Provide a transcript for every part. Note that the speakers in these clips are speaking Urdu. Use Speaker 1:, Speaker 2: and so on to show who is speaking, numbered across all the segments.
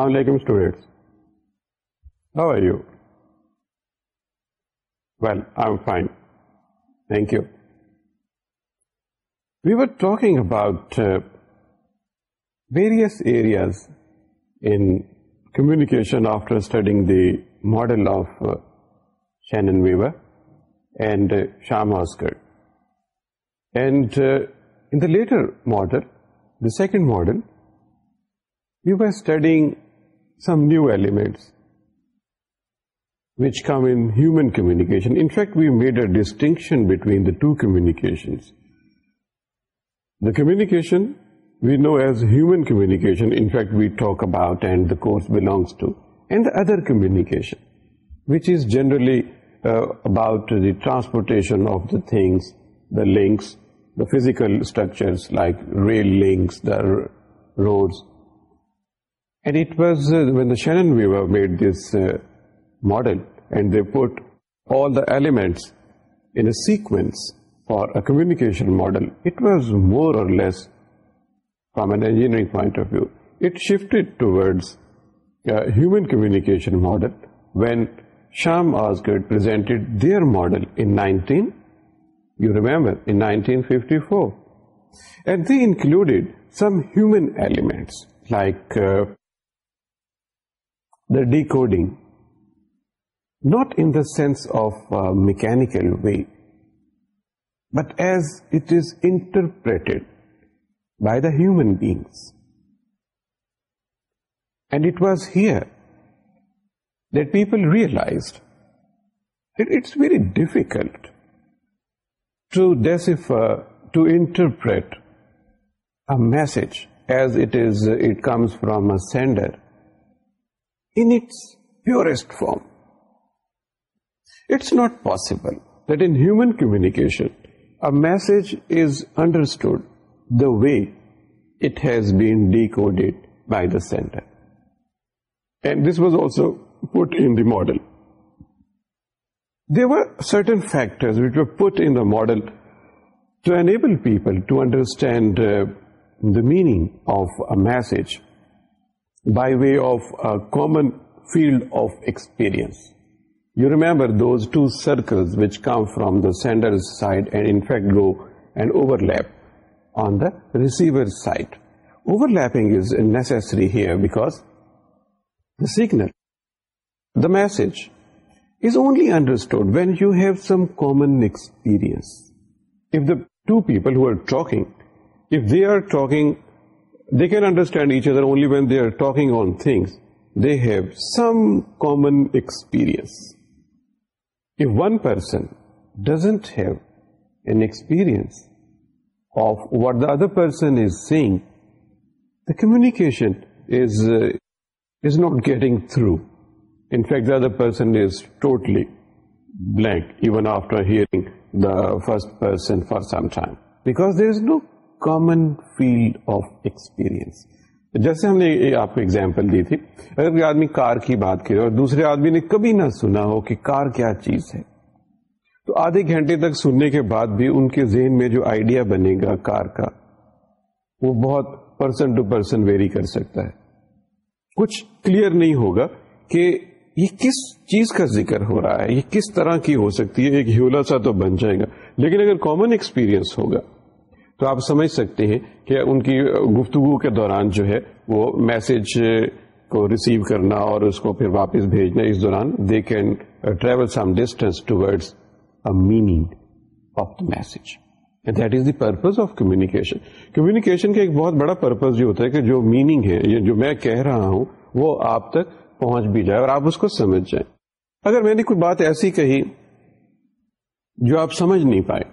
Speaker 1: السلام علیکم students how are you well I am fine thank you we were talking about various areas in communication after studying the model of Weaver and Schramm Osgood and in the later model the second model you are studying some new elements which come in human communication. In fact, we made a distinction between the two communications. The communication we know as human communication, in fact, we talk about and the course belongs to, and the other communication, which is generally uh, about the transportation of the things, the links, the physical structures like rail links, the roads, پل ایمنٹس model human communication model we Schramm آس گرزینٹ داڈل four and the included some human elements like the decoding, not in the sense of uh, mechanical way, but as it is interpreted by the human beings. And it was here that people realized that it's very difficult to decipher, to interpret a message as it comes from a sender in its purest form. It's not possible that in human communication, a message is understood the way it has been decoded by the sender. And this was also put in the model. There were certain factors which were put in the model to enable people to understand uh, the meaning of a message by way of a common field of experience. You remember those two circles which come from the sender's side and in fact go and overlap on the receiver's side. Overlapping is necessary here because the signal, the message, is only understood when you have some common experience. If the two people who are talking, if they are talking they can understand each other only when they are talking on things. They have some common experience. If one person doesn't have an experience of what the other person is saying, the communication uh, is not getting through. In fact, the other person is totally blank even after hearing the first person for some time, because there is no common field of experience جیسے ہم نے آپ کو اگزامپل دی تھی اگر کوئی آدمی کار کی بات کرے اور دوسرے آدمی نے کبھی نہ سنا ہو کہ کار کیا چیز ہے تو آدھے گھنٹے تک سننے کے بعد بھی ان کے ذہن میں جو آئیڈیا بنے گا کار کا وہ بہت پرسن ٹو پرسن ویری کر سکتا ہے کچھ کلیئر نہیں ہوگا کہ یہ کس چیز کا ذکر ہو رہا ہے یہ کس طرح کی ہو سکتی ہے ایک ہیولا سا تو بن جائے گا لیکن اگر کامن ایکسپیرئنس ہوگا تو آپ سمجھ سکتے ہیں کہ ان کی گفتگو کے دوران جو ہے وہ میسج کو ریسیو کرنا اور اس کو پھر واپس بھیجنا اس دوران they can travel some distance ٹوڈ meaning of the message that is the purpose of communication communication کا ایک بہت بڑا پرپز یہ ہوتا ہے کہ جو میننگ ہے یا جو میں کہہ رہا ہوں وہ آپ تک پہنچ بھی جائے اور آپ اس کو سمجھ جائیں اگر میں نے کوئی بات ایسی کہی جو آپ سمجھ نہیں پائے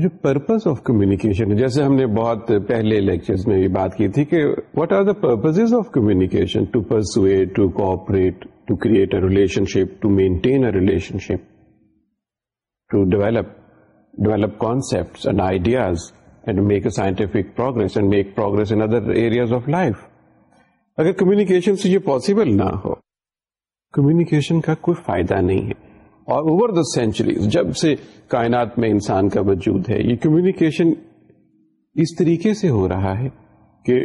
Speaker 1: جو پرپز آف کمیونیکیشن جیسے ہم نے بہت پہلے لیکچرز میں بات کی تھی کہ what are the purpose of communication to persuade to cooperate to create a relationship to maintain a relationship to develop develop concept and ideas and make a scientific progress and make progress in other areas of life اگر کمیونیکیشن سے یہ پاسبل نہ ہو کمیونیکیشن کا کوئی فائدہ نہیں ہے اور اوور دا سینچریز جب سے کائنات میں انسان کا وجود ہے یہ کمیونیکیشن اس طریقے سے ہو رہا ہے کہ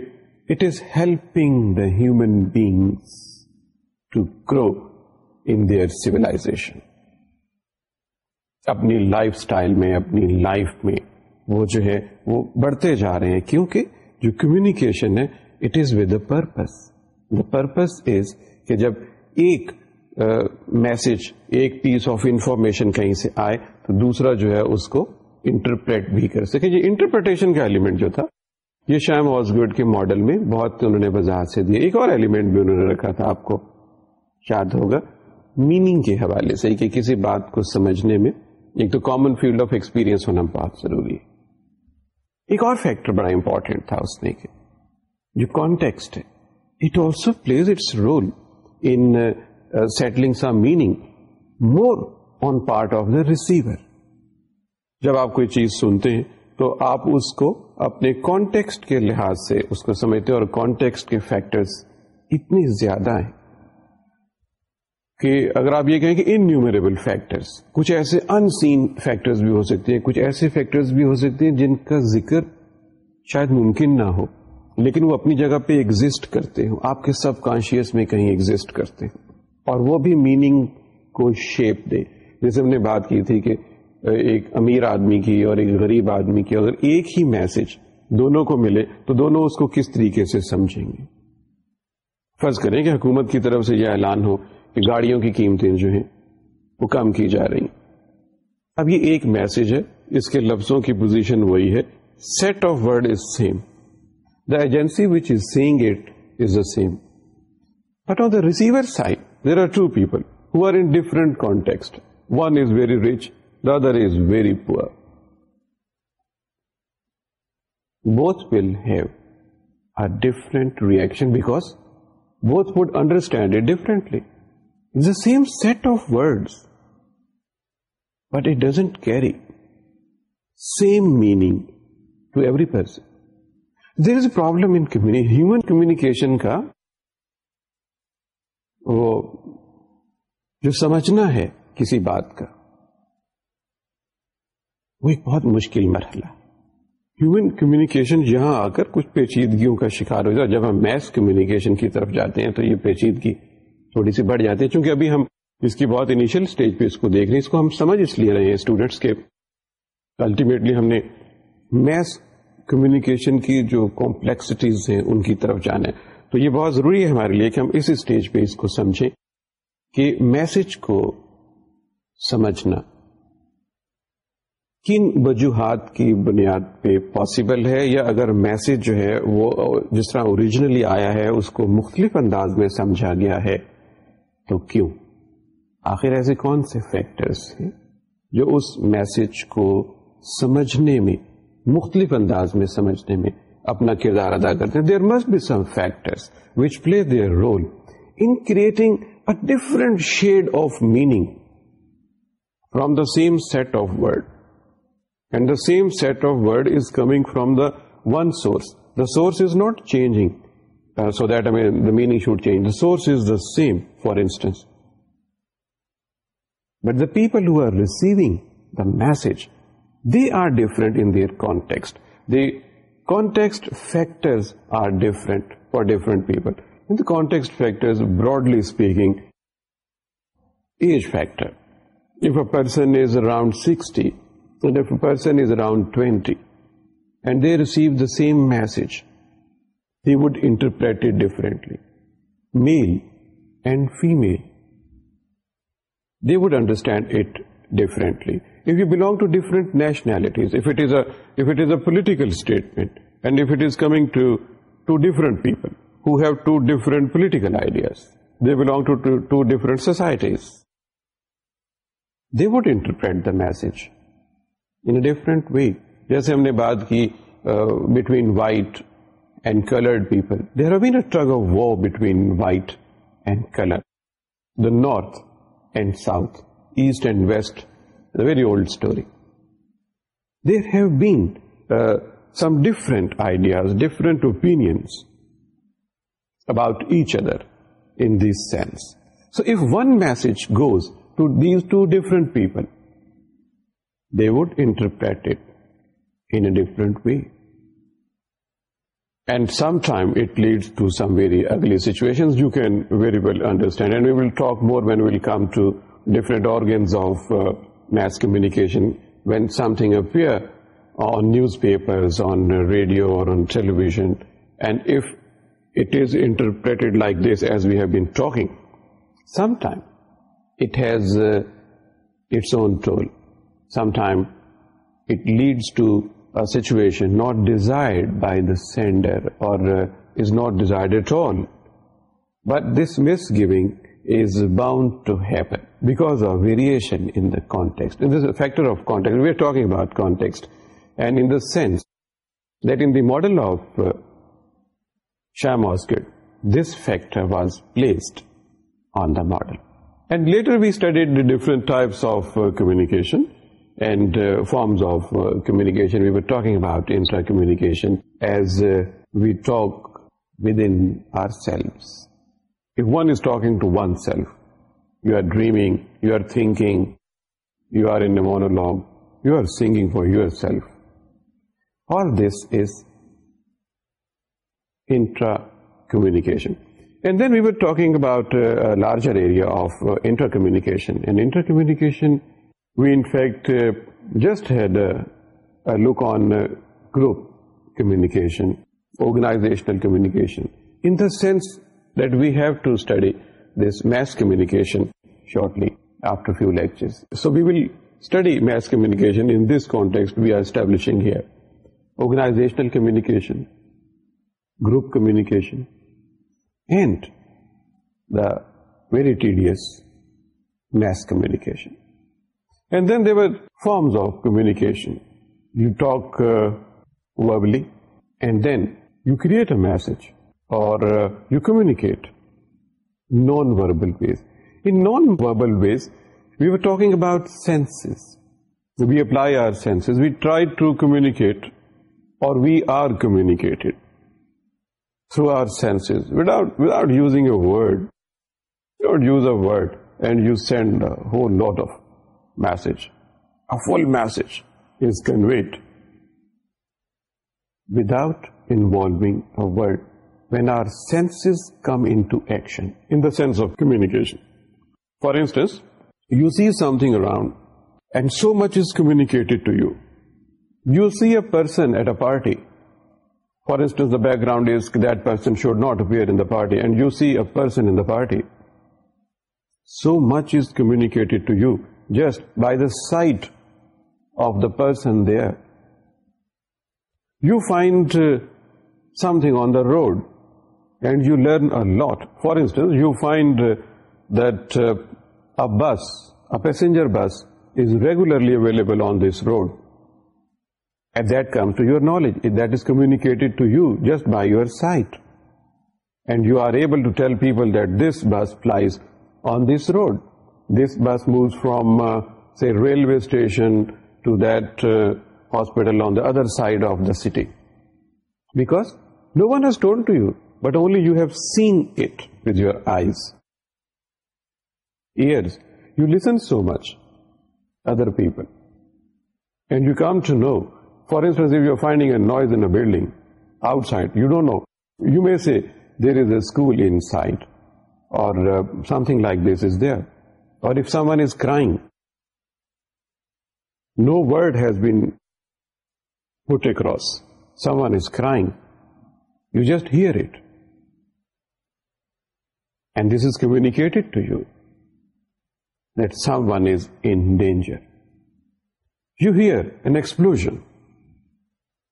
Speaker 1: it is helping the human beings to grow in their civilisation اپنی لائف اسٹائل میں اپنی لائف میں وہ جو ہے وہ بڑھتے جا رہے ہیں کیونکہ جو کمیونیکیشن ہے it is with a purpose the purpose is کہ جب ایک میسج ایک پیس آف انفارمیشن کہیں سے آئے تو دوسرا جو ہے اس کو انٹرپریٹ بھی کر سکے یہ انٹرپریٹیشن کا ایلیمنٹ جو تھا یہ کے ماڈل میں بہت انہوں نے وضاحت سے دیا ایک اور ایلیمنٹ بھی انہوں نے رکھا تھا آپ کو یاد ہوگا میننگ کے حوالے سے کہ کسی بات کو سمجھنے میں ایک تو کامن فیلڈ آف ایکسپیرئنس ہونا بہت ضروری ہے ایک اور فیکٹر بڑا امپورٹینٹ تھا اس نے کہ جو also plays its role in settling some meaning more on part of the receiver جب آپ کوئی چیز سنتے ہیں تو آپ اس کو اپنے کانٹیکسٹ کے لحاظ سے اس کو سمجھتے اور کانٹیکسٹ کے فیکٹرز اتنے زیادہ ہیں کہ اگر آپ یہ کہیں کہ ان نیومریبل فیکٹرس کچھ ایسے ان سین فیکٹرز بھی ہو سکتے ہیں کچھ ایسے فیکٹرز بھی ہو سکتے ہیں جن کا ذکر شاید ممکن نہ ہو لیکن وہ اپنی جگہ پہ ایگزٹ کرتے ہو آپ کے سب کانشیس میں کہیں ایگزٹ کرتے ہیں اور وہ بھی میننگ کو شیپ دے جیسے ہم نے بات کی تھی کہ ایک امیر آدمی کی اور ایک غریب آدمی کی اگر ایک ہی میسج دونوں کو ملے تو دونوں اس کو کس طریقے سے سمجھیں گے فرض کریں کہ حکومت کی طرف سے یہ اعلان ہو کہ گاڑیوں کی قیمتیں جو ہیں وہ کم کی جا رہی ہیں اب یہ ایک میسج ہے اس کے لفظوں کی پوزیشن وہی ہے set of word is same the agency which is saying it is the same but on the receiver side both would understand it differently same set of words but it doesn't carry same meaning to every person there is a problem human communication کا وہ جو سمجھنا ہے کسی بات کا وہ ایک بہت مشکل مرحلہ ہیومن کمیونیکیشن یہاں آ کر کچھ پیچیدگیوں کا شکار ہو جائے جب ہم میتھس کمیونیکیشن کی طرف جاتے ہیں تو یہ پیچیدگی تھوڑی سی بڑھ جاتی ہے چونکہ ابھی ہم اس کی بہت انیشل اسٹیج پہ اس کو دیکھ رہے ہیں اس کو ہم سمجھ اس لیے رہے ہیں اسٹوڈینٹس کے الٹیمیٹلی ہم نے میس کمیونیکیشن کی جو کمپلیکسٹیز ہیں ان کی طرف جانا ہے تو یہ بہت ضروری ہے ہمارے لیے کہ ہم اس اسٹیج پہ اس کو سمجھیں کہ میسج کو سمجھنا کن وجوہات کی بنیاد پہ پاسبل ہے یا اگر میسج جو ہے وہ جس طرح اوریجنلی آیا ہے اس کو مختلف انداز میں سمجھا گیا ہے تو کیوں آخر ایسے کون سے فیکٹرز ہیں جو اس میسج کو سمجھنے میں مختلف انداز میں سمجھنے میں اپنا کردار ادا کرتے ہیں there must be some factor which play their role in creating a different shade of meaning from the same set of word and the same set of word is coming from the one source the source is not changing so that mean the meaning should change the source is the same for instance but the people who are receiving the message they are different context the Bradley speaking age factor around sixty and person is around twenty and they receive the same message they would interpret differently male and female they would understand it differently if you belong to different nationalities, if it is a, if it is a political statement, and if it is coming to two different people who have two different political ideas, they belong to two, two different societies, they would interpret the message in a different way. جیسے ہم نے بات کی between white and coloured people there have been a tug of war between white and colour the north and south east and west a very old story. There have been uh, some different ideas, different opinions about each other in this sense. So if one message goes to these two different people, they would interpret it in a different way. And sometimes it leads to some very ugly situations you can very well understand. And we will talk more when we will come to different organs of uh, mass communication when something upon newspapers and after interpreted it has own toll sometimes not desired by the sender or not desired role but this mass giving because of variation factor of context about context and in sense the model of Shiamak this factor was place on the model and later we study of communication and forms of communication we walk about inter communication as we talk wells If one is talking to oneself, you are dreaming, you are thinking, you are in a monologue, you are singing for yourself. All this is intra-communication. And then we were talking about uh, a larger area of uh, intercommunication. And intercommunication, we in fact uh, just had a look on group communication, organizational communication, in the sense shortly after few lecture communication organisational communication group communication very tedious mass communication forms of communication you ٹاکلیٹ a message or you communicate non-verbal ways. In non-verbal ways, we were talking about senses. We apply our senses, we try to communicate, or we are communicated through our senses without using a word. You don't use a word and you send a whole lot of message. A full message is conveyed without involving a word when our senses come into action, in the sense of communication. For instance, you see something around and so much is communicated to you. You see a person at a party. For instance, the background is that person should not appear in the party, and you see a person in the party. So much is communicated to you just by the sight of the person there. You find uh, something on the road and you learn a lot. For instance, you find uh, that uh, a bus, a passenger bus, is regularly available on this road. And that comes to your knowledge. That is communicated to you just by your sight. And you are able to tell people that this bus flies on this road. This bus moves from, uh, say, railway station to that hospital on the other side of the city. Because no one has told to you but only you have seen it with your eyes. Ears, you listen so much, other people, and you come to know. For instance, if you are finding a noise in a building outside, you don't know. You may say, there is a school inside, or uh, something like this is there. Or if someone is crying, no word has been put across. Someone is crying. You just hear it. And this is communicated to you that someone is in danger. You hear an explosion.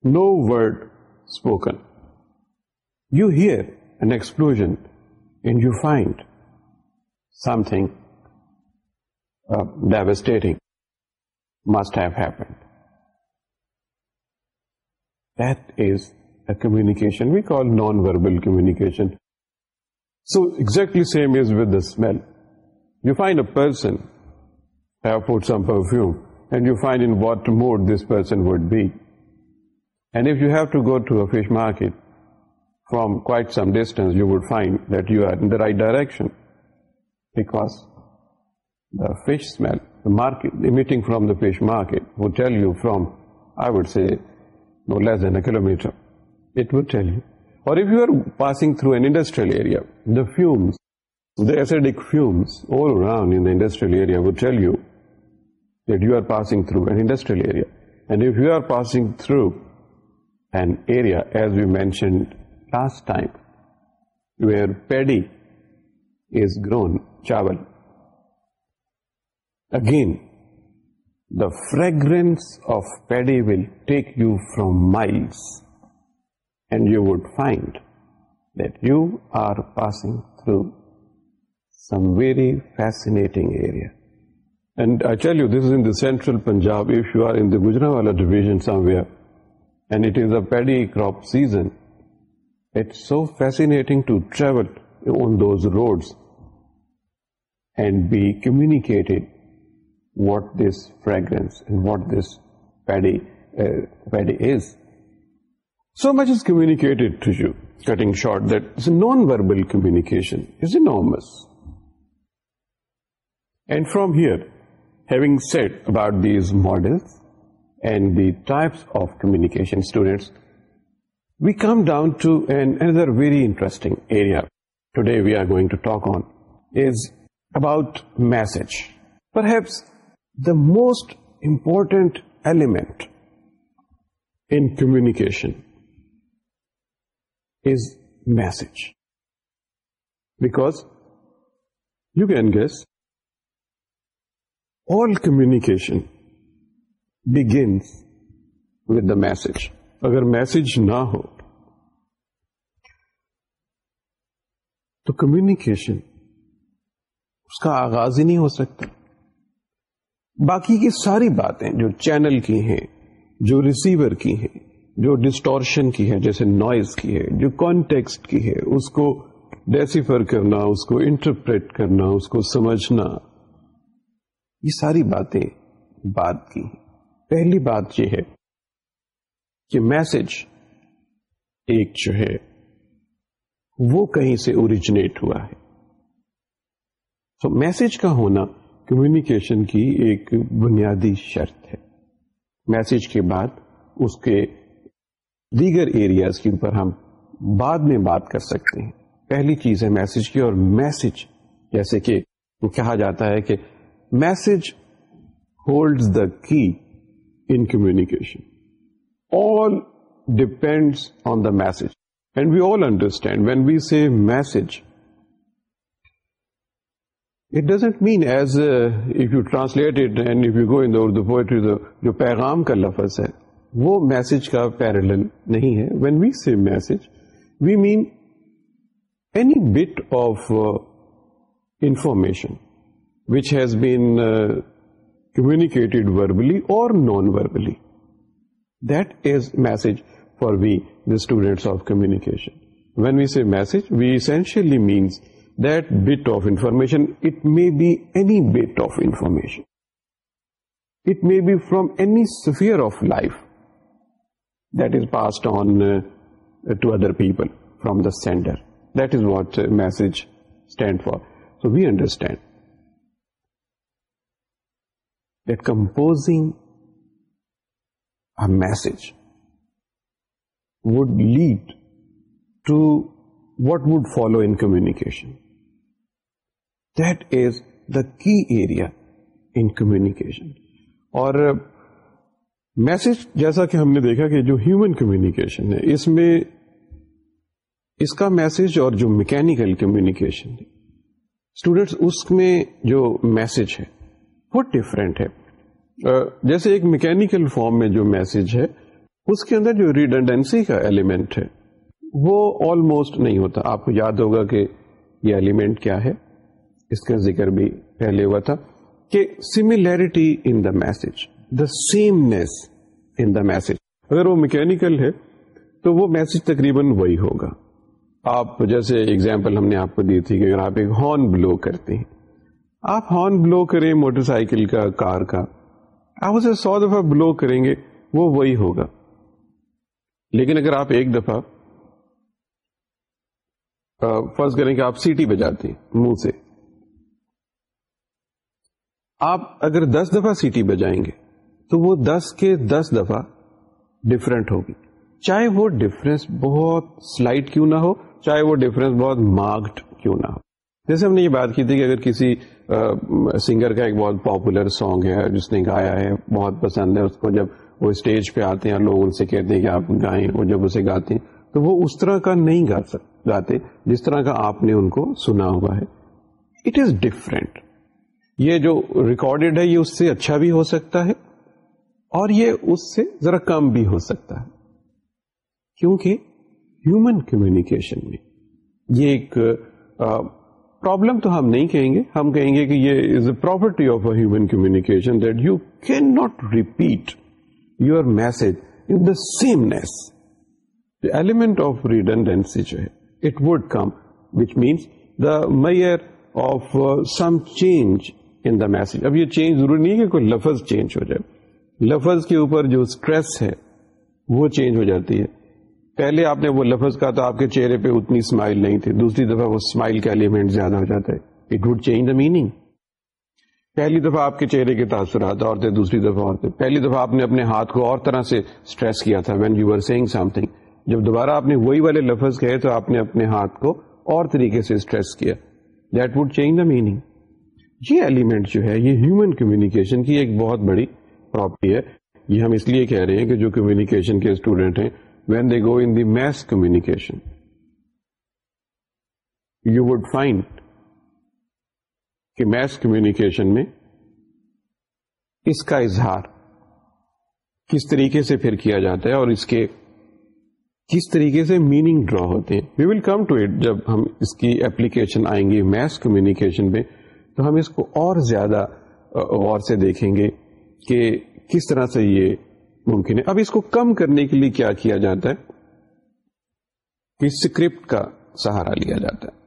Speaker 1: No word spoken. You hear an explosion and you find something uh, devastating must have happened. That is a communication we call non-verbal communication. So exactly same is with the smell. You find a person, have put some perfume, and you find in what mood this person would be. And if you have to go to a fish market, from quite some distance you would find that you are in the right direction, because the fish smell, the market emitting from the fish market would tell you from, I would say, no less than a kilometer. It would tell you. Or if you are passing through an industrial area the fumes the acidic fumes all around in industrial area fumes will tell you that you are passing through an industrial area and if you are passing through an area as we mentioned last time where paddy is grown chawal again the fragrance of paddy will take you from miles central Punjab Gujrat is a paddy crop season it's so fascinating to travel on those road and be communicate what this fragrance what this paddy paddy is So much is communicated to you, cutting short that it's a non-verbal communication. It's enormous. And from here, having said about these models and the types of communication students, we come down to another very interesting area today we are going to talk on is about message. Perhaps the most important element in communication message back you can guess all communication begins with a message اگر میسج نہ ہو تو کمیکیشن اس کا آغاز ہی نہیں ہو سکتا باقی کی ساری باتیں جو چینل کی ہیں جو ریسیور کی ہیں جو ڈسٹورشن کی ہے جیسے نوائز کی ہے جو کانٹیکسٹ کی ہے اس کو ڈیسیفر کرنا اس کو انٹرپریٹ کرنا اس کو سمجھنا یہ ساری باتیں بات کی پہلی بات یہ ہے کہ میسج ایک جو ہے وہ کہیں سے اوریجنیٹ ہوا ہے تو میسج کا ہونا کمیونیکیشن کی ایک بنیادی شرط ہے میسج کے بعد اس کے دیگر ایریاز کے اوپر ہم بعد میں بات کر سکتے ہیں پہلی چیز ہے میسج کی اور میسج جیسے کہ کہا جاتا ہے کہ message hold the key in communication all depends on the message and we all understand when we see message it doesn't mean as if you translate it and if you go in Urdu poetry جو پیغام کا لفظ ہے وہ میسج کا پیرل نہیں ہے when we see message we mean any bit of information which has been communicated verbally or non verbally that is message for we the students of communication when we see message we essentially means that bit of information it may be any bit of information it may be from any sphere of life that is passed on uh, to other people from the sender. That is what uh, message stands for. So we understand that composing a message would lead to what would follow in communication. That is the key area in communication. Or uh, message جیسا کہ ہم نے دیکھا کہ جو ہیومن کمیونیکیشن ہے اس میں اس کا میسج اور جو میکینیکل کمیونیکیشن اسٹوڈینٹس اس میں جو میسج ہے وہ ڈفرینٹ ہے جیسے ایک میکینیکل فارم میں جو میسج ہے اس کے اندر جو ریڈنڈینسی کا ایلیمنٹ ہے وہ آلموسٹ نہیں ہوتا آپ کو یاد ہوگا کہ یہ ایلیمنٹ کیا ہے اس کا ذکر بھی پہلے ہوا تھا کہ similarity in the message the sameness in the message اگر وہ میکینکل ہے تو وہ میسج تقریباً وہی ہوگا آپ جیسے اگزامپل ہم نے آپ کو دی تھی کہ اگر آپ ایک ہارن بلو کرتے ہیں آپ ہارن بلو کریں موٹر سائیکل کا کار کا آپ اسے سو دفعہ بلو کریں گے وہ وہی ہوگا لیکن اگر آپ ایک دفعہ فرض کریں کہ آپ سیٹی بجاتے ہیں منہ سے آپ اگر دس دفعہ سیٹی بجائیں گے تو وہ دس کے دس دفعہ ڈفرینٹ ہوگی چاہے وہ ڈفرینس بہت سلائٹ کیوں نہ ہو چاہے وہ ڈفرینس بہت مارکڈ کیوں نہ ہو جیسے ہم نے یہ بات کی تھی کہ اگر کسی سنگر کا ایک بہت پاپولر سانگ ہے جس نے گایا ہے بہت پسند ہے اس کو جب وہ اسٹیج پہ آتے ہیں اور لوگ ان سے کہتے ہیں کہ آپ گائیں اور جب اسے گاتے ہیں تو وہ اس طرح کا نہیں گا گاتے جس طرح کا آپ نے ان کو سنا ہوا ہے اٹ از ڈفرینٹ یہ جو ریکارڈیڈ ہے یہ اس سے اچھا بھی ہو سکتا ہے اور یہ اس سے ذرا کم بھی ہو سکتا ہے کیونکہ ہیومن کمیونیکیشن میں یہ ایک پرابلم تو ہم نہیں کہیں گے ہم کہیں گے کہ یہ is a property of a human communication that you can not repeat your message in the sameness element of redundancy جو ہے it would come which means the mere of some change in the message اب یہ چینج ضروری نہیں ہے کہ کوئی لفظ چینج ہو جائے لفظ کے اوپر جو اسٹریس ہے وہ چینج ہو جاتی ہے پہلے آپ نے وہ لفظ کہا تو آپ کے چہرے پہ اتنی اسمائل نہیں تھی دوسری دفعہ وہ اسمائل کا ایلیمنٹ زیادہ ہو جاتا ہے it would change the meaning پہلی دفعہ آپ کے چہرے کے تاثرات اور تھے دوسری دفعہ اور تھے پہلی دفعہ آپ نے اپنے ہاتھ کو اور طرح سے اسٹریس کیا تھا when you are saying something جب دوبارہ آپ نے وہی والے لفظ کہے تو آپ نے اپنے ہاتھ کو اور طریقے سے اسٹریس کیا that would change the meaning یہ ایلیمنٹ جو ہے یہ ہیومن کمیونیکیشن کی ایک بہت بڑی پراپرٹی ہے یہ ہم اس لیے کہہ رہے ہیں کہ جو کمیونیکیشن کے اسٹوڈینٹ ہیں when they go in the mass communication you would find کہ میس کمیونیکیشن میں اس کا اظہار کس طریقے سے پھر کیا جاتا ہے اور اس کے کس طریقے سے میننگ ڈرا ہوتے ہیں we will come to it جب ہم اس کی اپلیکیشن آئیں گے میس کمیونیکیشن میں تو ہم اس کو اور زیادہ غور سے دیکھیں گے کہ کس طرح سے یہ ممکن ہے اب اس کو کم کرنے کے لیے کیا کیا جاتا ہے کہ اسکرپٹ کا سہارا لیا جاتا ہے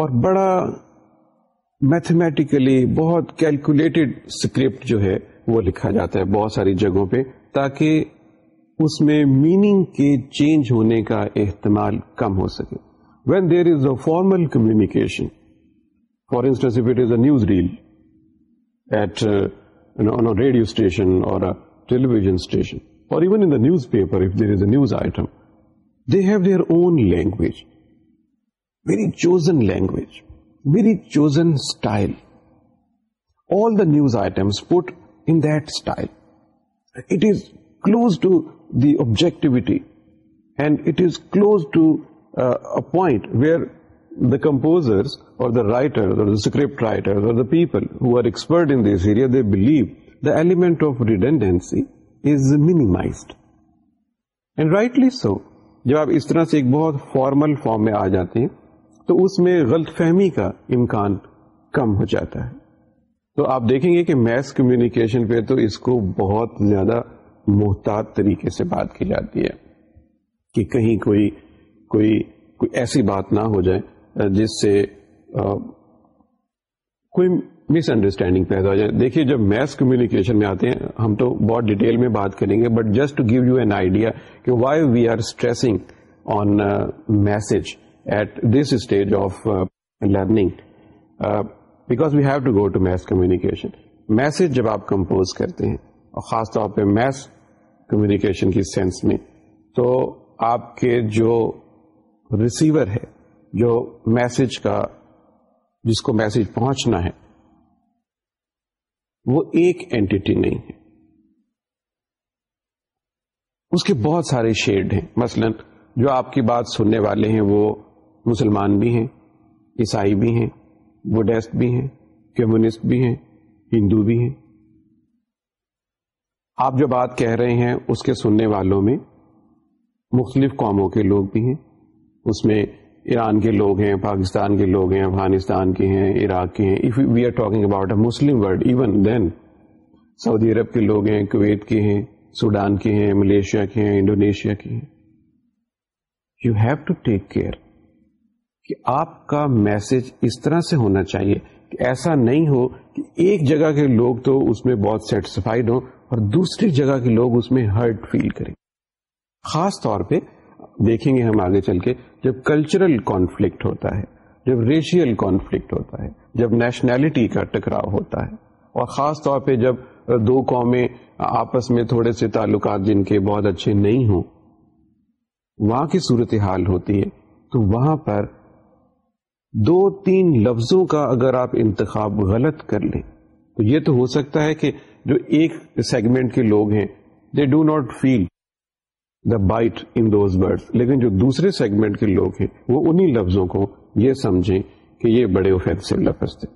Speaker 1: اور بڑا میتھمیٹیکلی بہت کیلکولیٹڈ اسکرپٹ جو ہے وہ لکھا جاتا ہے بہت ساری جگہوں پہ تاکہ اس میں میننگ کے چینج ہونے کا احتمال کم ہو سکے when there is a formal communication for instance if it is a news deal at radio station they have their own language very chosen language very chosen news item it is close to the objectivity and it is close to point where the composers or the writers or the script writers or the people who are expert in this area, they believe the element of redundancy is minimized. And rightly so. جب آپ اس طرح سے ایک بہت فارمل فارم میں آ جاتے ہیں تو اس میں غلط فہمی کا امکان کم ہو جاتا ہے تو آپ دیکھیں گے کہ میس کمیونیکیشن پہ تو اس کو بہت زیادہ محتاط طریقے سے بات کی جاتی ہے کہ کہیں کوئی کوئی کوئی ایسی بات نہ ہو جائے جس سے کوئی مس انڈرسٹینڈنگ پیدا ہو جائے دیکھیے جب میس کمیونیکیشن میں آتے ہیں ہم تو بہت ڈیٹیل میں بات کریں گے but just to give you an idea کہ why we are stressing on message at this stage of learning because we have to go to mass communication message جب آپ کمپوز کرتے ہیں اور خاص طور پہ میس کمیونیکیشن کی سینس میں تو آپ کے جو ریسیور ہے جو میسج کا جس کو میسج پہنچنا ہے وہ ایک اینٹی نہیں ہے اس کے بہت سارے شیڈ ہیں مثلا جو آپ کی بات سننے والے ہیں وہ مسلمان بھی ہیں عیسائی بھی ہیں بڈیسٹ بھی ہیں کمیونسٹ بھی ہیں ہندو بھی ہیں آپ جو بات کہہ رہے ہیں اس کے سننے والوں میں مختلف قوموں کے لوگ بھی ہیں اس میں ایران کے لوگ ہیں پاکستان کے لوگ ہیں افغانستان کے ہیں عراق کے ہیں if we are talking about a Muslim world even then Saudi Arab کے لوگ ہیں کویت کے ہیں سوڈان کے ہیں ملیشیا کے ہیں انڈونیشیا کے ہیں you have to take care کہ آپ کا میسج اس طرح سے ہونا چاہیے کہ ایسا نہیں ہو کہ ایک جگہ کے لوگ تو اس میں بہت سیٹسفائڈ ہوں اور دوسری جگہ کے لوگ اس میں ہرٹ فیل کریں خاص طور پہ دیکھیں گے ہم آگے چل کے جب کلچرل کانفلکٹ ہوتا ہے جب ریشیل کانفلکٹ ہوتا ہے جب نیشنلٹی کا ٹکراؤ ہوتا ہے اور خاص طور پہ جب دو قومیں آپس میں تھوڑے سے تعلقات جن کے بہت اچھے نہیں ہوں وہاں کی صورتحال ہوتی ہے تو وہاں پر دو تین لفظوں کا اگر آپ انتخاب غلط کر لیں تو یہ تو ہو سکتا ہے کہ جو ایک سیگمنٹ کے لوگ ہیں they do not feel the bite in those word لیکن جو دوسرے سیگمنٹ کے لوگ ہیں وہ انہی لفظوں کو یہ سمجھیں کہ یہ بڑے افید لفظ تھے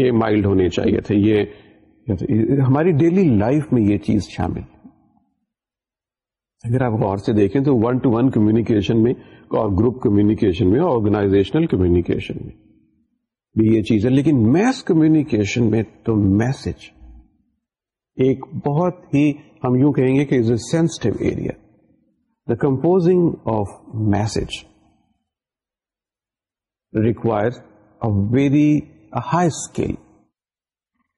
Speaker 1: یہ مائلڈ ہونے چاہیے تھے یہ ہماری ڈیلی لائف میں یہ چیز شامل اگر آپ غور سے دیکھیں تو ون ٹو ون کمیونیکیشن میں اور گروپ کمیونیکیشن میں آرگنائزیشنل کمیونیکیشن میں بھی یہ چیز ہے لیکن میس کمیونیکیشن میں تو میسج ایک بہت ہی ہم یوں کہیں گے کہ is a sensitive area the composing of message require a very high skill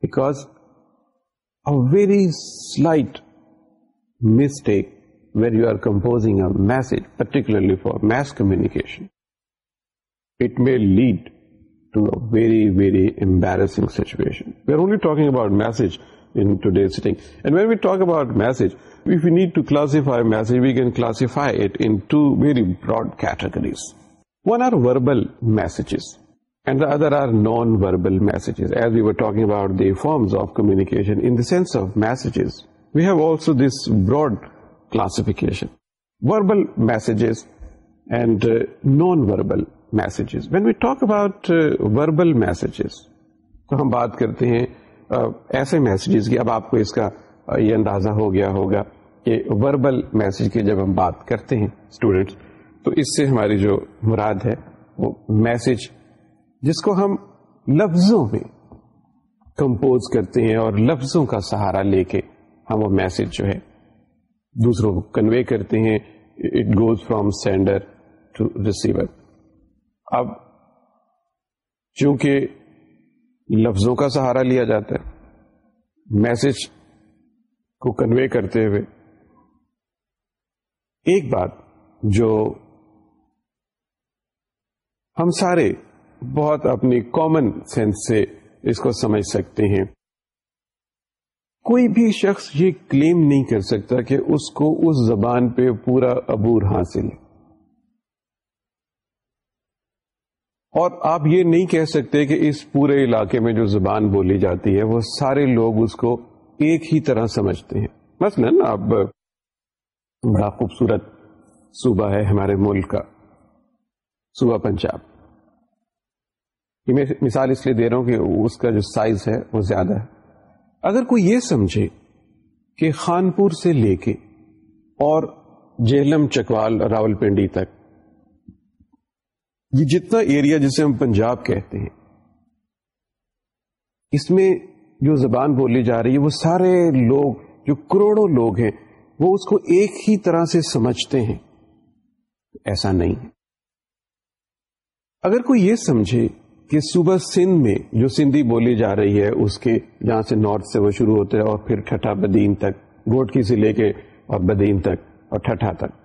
Speaker 1: because a very slight mistake where you are composing a message particularly for mass communication it may lead to a very very embarrassing situation we are only talking about message form of those messages we have also this broad classification verbal messages and non ورز we talk about verbal messages ہم بات کرتے ہیں ایسے میسیجز کی اب آپ کو اس کا یہ اندازہ ہو گیا ہوگا کہ وربل میسج کی جب ہم بات کرتے ہیں اسٹوڈینٹس تو اس سے ہماری جو مراد ہے وہ میسج جس کو ہم لفظوں میں کمپوز کرتے ہیں اور لفظوں کا سہارا لے کے ہم وہ میسج جو ہے دوسروں کو کنوے کرتے ہیں it goes from sender to receiver اب چونکہ لفظوں کا سہارا لیا جاتا ہے میسج کو کنوے کرتے ہوئے ایک بات جو ہم سارے بہت اپنی کامن سینس سے اس کو سمجھ سکتے ہیں کوئی بھی شخص یہ کلیم نہیں کر سکتا کہ اس کو اس زبان پہ پورا عبور حاصل ہے اور آپ یہ نہیں کہہ سکتے کہ اس پورے علاقے میں جو زبان بولی جاتی ہے وہ سارے لوگ اس کو ایک ہی طرح سمجھتے ہیں مثلا آپ اب بڑا خوبصورت صوبہ ہے ہمارے ملک کا صوبہ پنجاب یہ میں مثال اس لیے دے رہا ہوں کہ اس کا جو سائز ہے وہ زیادہ ہے اگر کوئی یہ سمجھے کہ خانپور سے لے کے اور جہلم چکوال راول پنڈی تک یہ جتنا ایریا جسے ہم پنجاب کہتے ہیں اس میں جو زبان بولی جا رہی ہے وہ سارے لوگ جو کروڑوں لوگ ہیں وہ اس کو ایک ہی طرح سے سمجھتے ہیں ایسا نہیں اگر کوئی یہ سمجھے کہ صبح سندھ میں جو سندھی بولی جا رہی ہے اس کے جہاں سے نارتھ سے وہ شروع ہوتا ہے اور پھر ٹھٹا بدین تک گوٹ سے ضلع کے اور بدین تک اور ٹھٹھا تک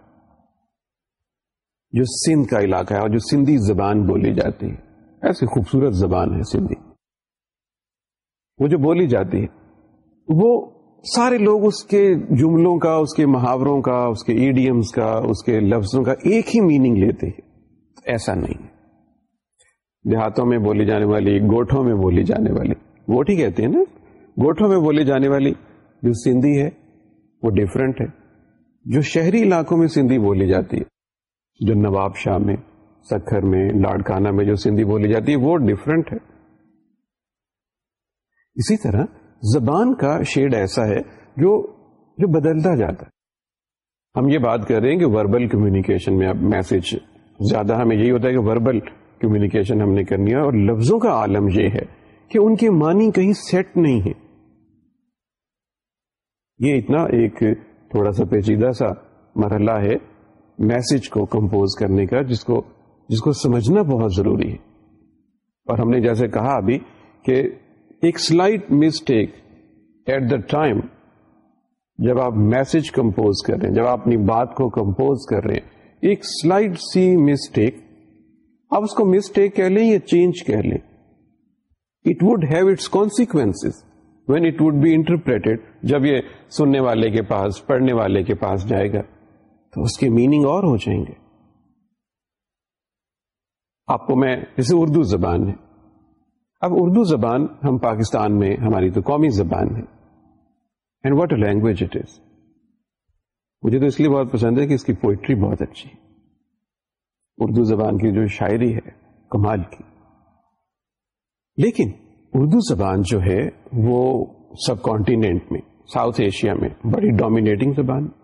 Speaker 1: جو سندھ کا علاقہ ہے اور جو سندھی زبان بولی جاتی ہے ایسی خوبصورت زبان ہے سندھی وہ جو بولی جاتی ہے وہ سارے لوگ اس کے جملوں کا اس کے محاوروں کا اس کے ایڈیمس کا اس کے لفظوں کا ایک ہی میننگ لیتے ہیں ایسا نہیں دیہاتوں میں بولی جانے والی گوٹھوں میں بولی جانے والی گوٹھی کہتے ہیں نا گوٹھوں میں بولی جانے والی جو سندھی ہے وہ ڈفرینٹ ہے جو شہری علاقوں میں سندھی بولی جاتی ہے جو نواب شاہ میں سکھر میں لاڑکانہ میں جو سندھی بولی جاتی ہے وہ ڈفرینٹ ہے اسی طرح زبان کا شیڈ ایسا ہے جو جو بدلتا جاتا ہے ہم یہ بات کر رہے ہیں کہ وربل کمیونیکیشن میں اب میسج زیادہ ہمیں یہی ہوتا ہے کہ وربل کمیونیکیشن ہم نے کرنی ہے اور لفظوں کا عالم یہ ہے کہ ان کے معنی کہیں سیٹ نہیں ہے یہ اتنا ایک تھوڑا سا پیچیدہ سا مرحلہ ہے میسج کو کمپوز کرنے کا جس کو جس کو سمجھنا بہت ضروری ہے اور ہم نے جیسے کہا ابھی کہ ایک slight mistake at the time جب آپ میسج کمپوز کر رہے ہیں جب آپ اپنی بات کو کمپوز کر رہے ہیں ایک سلائٹ سی مسٹیک آپ اس کو مسٹیک کہہ لیں یا چینج کہہ لیں it would have its consequence when it would be interpreted جب یہ سننے والے کے پاس پڑھنے والے کے پاس جائے گا تو اس کے میننگ اور ہو جائیں گے آپ کو میں جیسے اردو زبان ہے اب اردو زبان ہم پاکستان میں ہماری تو قومی زبان ہے and what a language it is مجھے تو اس لیے بہت پسند ہے کہ اس کی پوئٹری بہت اچھی اردو زبان کی جو شاعری ہے کمال کی لیکن اردو زبان جو ہے وہ سب کانٹینٹ میں ساؤتھ ایشیا میں بڑی ڈومینیٹنگ زبان ہے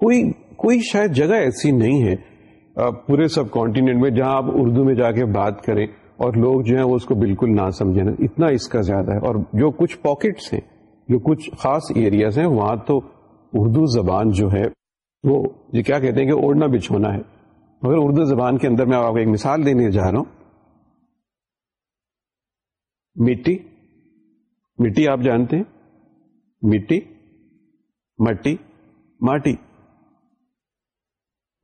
Speaker 1: کوئی کوئی شاید جگہ ایسی نہیں ہے پورے سب کانٹیننٹ میں جہاں آپ اردو میں جا کے بات کریں اور لوگ جو ہیں وہ اس کو بالکل نہ سمجھیں اتنا اس کا زیادہ ہے اور جو کچھ پاکٹس ہیں جو کچھ خاص ایریاز ہیں وہاں تو اردو زبان جو ہے وہ یہ کیا کہتے ہیں کہ اوڑھنا بچھونا ہے مگر اردو زبان کے اندر میں آپ کو ایک مثال دینے جا رہا ہوں مٹی مٹی آپ جانتے ہیں مٹی مٹی مٹی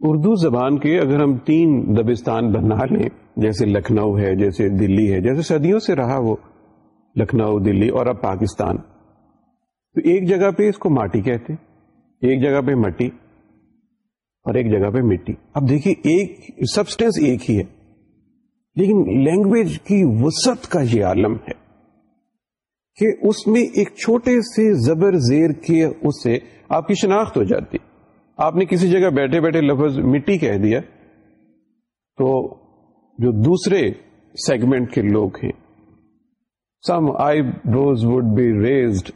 Speaker 1: اردو زبان کے اگر ہم تین دبستان بنا لیں جیسے لکھنؤ ہے جیسے دلی ہے جیسے صدیوں سے رہا وہ لکھنؤ دلی اور اب پاکستان تو ایک جگہ پہ اس کو ماٹی کہتے ایک جگہ پہ مٹی اور ایک جگہ پہ مٹی اب دیکھیے ایک سبسٹینس ایک ہی ہے لیکن لینگویج کی وسعت کا یہ عالم ہے کہ اس میں ایک چھوٹے سے زبر زیر کے اس سے آپ کی شناخت ہو جاتی ہے آپ نے کسی جگہ بیٹھے بیٹھے لفظ مٹی کہہ دیا تو جو دوسرے سیگمنٹ کے لوگ ہیں some eyebrows would be raised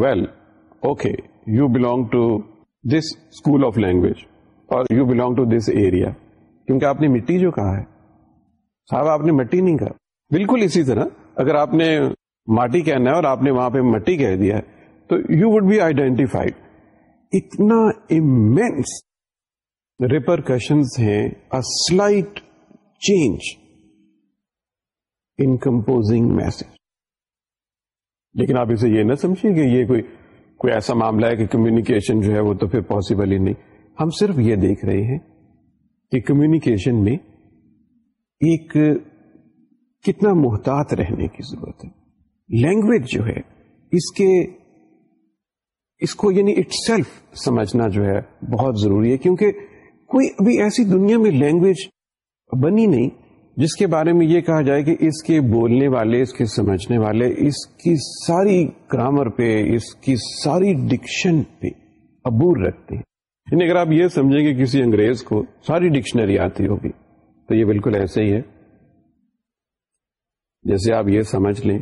Speaker 1: well okay you belong to this school of language or you belong to this area کیونکہ آپ نے مٹی جو کہا ہے صاحب آپ نے مٹی نہیں کہا بالکل اسی طرح اگر آپ نے ماٹی کہنا ہے اور آپ نے وہاں پہ مٹی کہہ دیا ہے تو یو وڈ بی آئیڈینٹیفائڈ اتنا repercussions repercussion slight change in composing message لیکن آپ اسے یہ نہ سمجھیں کہ یہ کوئی کوئی ایسا معاملہ ہے کہ کمیونیکیشن جو ہے وہ تو پھر پاسبل ہی نہیں ہم صرف یہ دیکھ رہے ہیں کہ کمیونیکیشن میں ایک کتنا محتاط رہنے کی ضرورت ہے لینگویج جو ہے اس کے اس کو یعنی اٹ سیلف سمجھنا جو ہے بہت ضروری ہے کیونکہ کوئی ابھی ایسی دنیا میں لینگویج بنی نہیں جس کے بارے میں یہ کہا جائے کہ اس کے بولنے والے اس کے سمجھنے والے اس کی ساری گرامر پہ اس کی ساری ڈکشن پہ عبور رکھتے ہیں یعنی اگر آپ یہ سمجھیں کہ کسی انگریز کو ساری ڈکشنری آتی ہوگی تو یہ بالکل ایسے ہی ہے جیسے آپ یہ سمجھ لیں